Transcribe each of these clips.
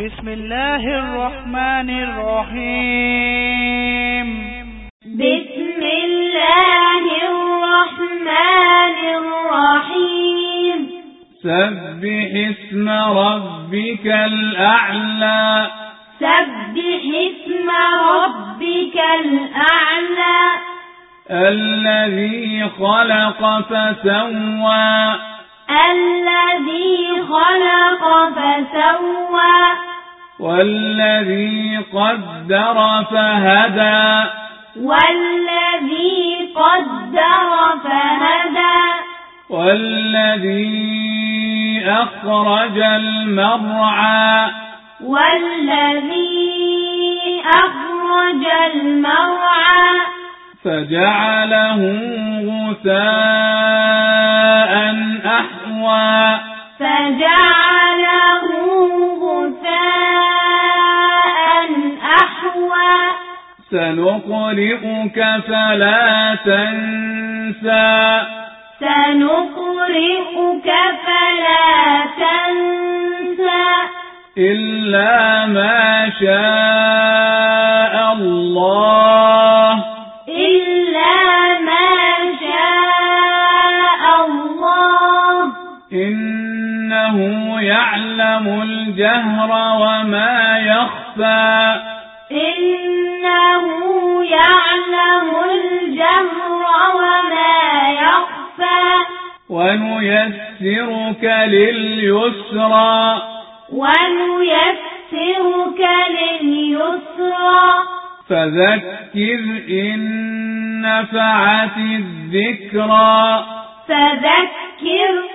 بسم الله الرحمن الرحيم. بسم الله الرحمن الرحيم. سبح اسم ربك الأعلى. سبح اسم ربك الأعلى. الذي خلق فسوى. الذي خلق فسوى. والذي قدر فهدى. والذي قدر فهدى. والذي أخرج المرعى. والذي أخرج المرعى. فجعله غثاء أحوى. سنقرئك فلا تنسى. سنقرئك فلا تنسى. إلا ما شاء الله. إلا ما شاء الله. إنه يعلم الجهر وما يخفى. إنه يعلم الجهر وما يخفى. ونيسرك لليسرى. ونيسرك لليسرى. فذكر إن نفعت الذكرى. فذكر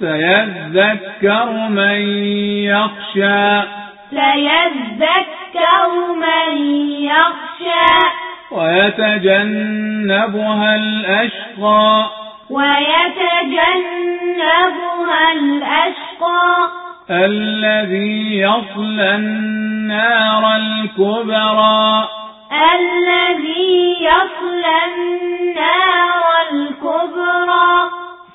سيذكر من يخشى. سيذكر من يخشى. ويتجنبها الأشقى. ويتجنبها الأشقى. الذي يصلى النار الكبرى. الذي يصلى النار الكبرى.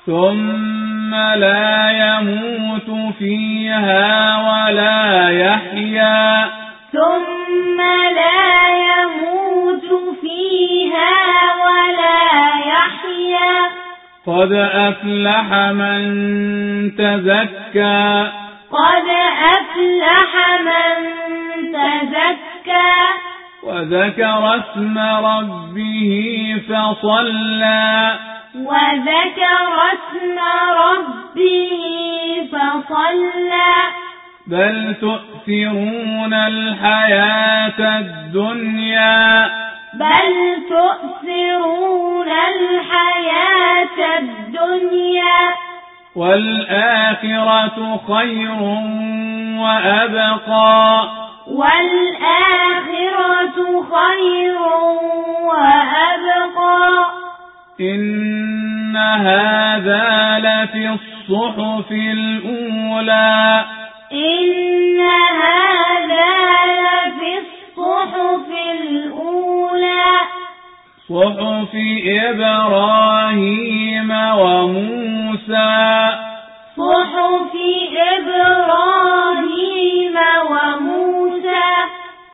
ثم لا يموت فيها ولا يحيا. ثم لا يموت فيها ولا يحيا. قد أفلح من تزكى. قد أفلح من تزكى. وذكر اسم ربه فصلى. وذكر اسم ربه فصلى. بل تؤثرون الحياة الدنيا. بل تؤثرون الحياة الدنيا. والآخرة خير وأبقى. والآخرة خير إن هذا لفي الصحف الأولى إن هذا لفي الصحف الأولى صحف إبراهيم وموسى